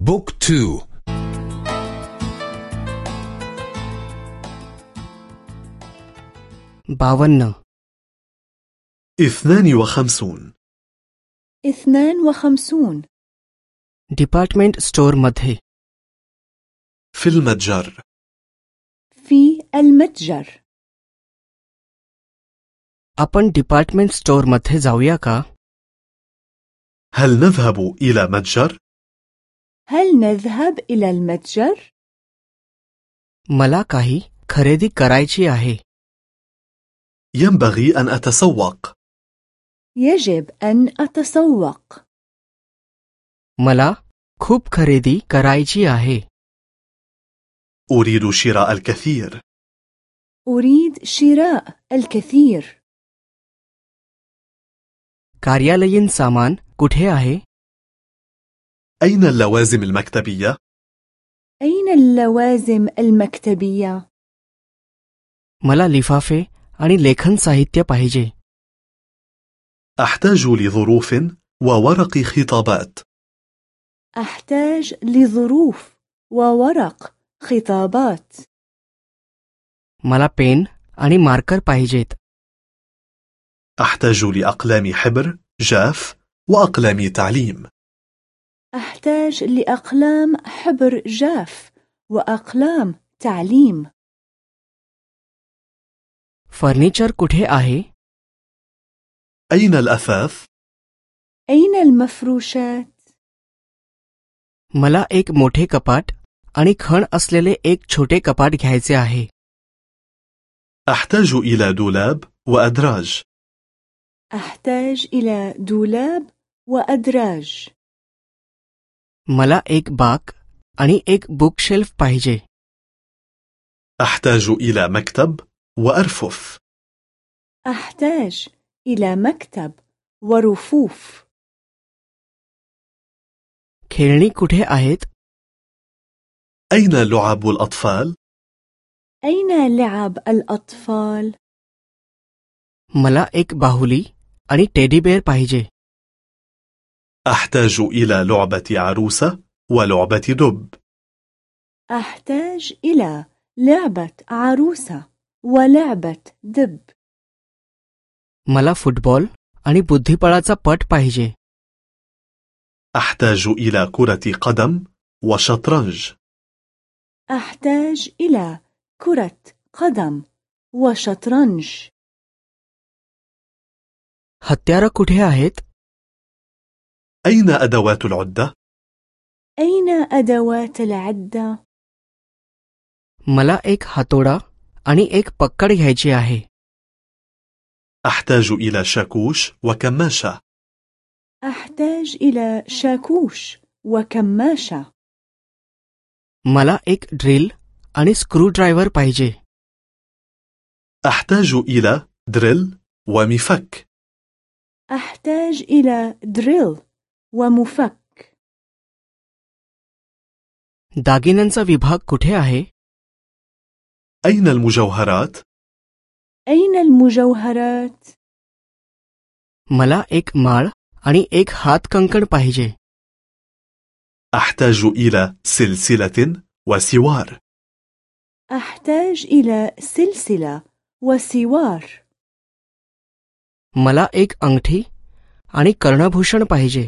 بوك تو. باون اثنان وخمسون. اثنان وخمسون. ديبارتمنت ستور مدهي في المتجر. في المتجر. अपन department store मध्ये जाऊया का هل نذهب إلى متجر؟ هل نذهب إلى المتجر؟ मला काही खरेदी करायची आहे ينبغي أن أتسوق يجب أن أتسوق मला खूप खरेदी करायची आहे أريد شراء الكثير أريد شراء الكثير कार्यालयीन सामान कुठे आहे أين اللوازم المكتبية؟ أين اللوازم المكتبية؟ मला लिफाफे आणि लेखन साहित्य पाहिजे أحتاج لظروف وورق خطابات أحتاج لظروف وورق خطابات मला पेन आणि मार्कर पाहिजेत أحتاج لأقلام حبر جاف وأقلام تعليم أحتاج لأقلام حبر جاف وأقلام تعليم फर्निचर कुठे आहे أين الأثاث؟ أين المفروشات؟ मला एक मोठे कपाट आणि खण असलेले एक छोटे कपाट घ्यायचे आहे أحتاج إلى دولاب وأدراج أحتاج إلى دولاب وأدراج मला एक बाक आणि एक बुक शेल्फ पाहिजे أحتاج إلى مكتب وأرفف أحتاج إلى مكتب ورفوف खेळणी कुठे आहेत أين لعب الأطفال؟ أين لعب الأطفال؟ मला एक बाहुली आणि टेडी बेअर पाहिजे أحتاج إلى لعبة عروسة ولعبة دب أحتاج إلى لعبة عروسة ولعبة دب मला फुटबॉल आणि बुद्धिबळाचा पट पाहिजे أحتاج إلى كرة قدم وشطرنج أحتاج إلى كرة قدم وشطرنج हत्यारं कुठे आहेत أين أدوات العدة؟ أين أدوات العدة؟ मला एक हातोडा आणि एक पक्कड घ्यायची आहे أحتاج إلى شاكوش وكماشة أحتاج إلى شاكوش وكماشة मला एक ड्रिल आणि स्क्रू ड्रायव्हर पाहिजे أحتاج إلى دريل ومفك أحتاج إلى دريل ومفك दागिन्यांचा विभाग कुठे आहे أين المجوهرات؟ أين المجوهرات؟ मला एक माळ आणि एक हातकंकण पाहिजे أحتاج إلى سلسلة وسوار أحتاج إلى سلسلة وسوار मला एक अंगठी आणि कर्णभूषण पाहिजे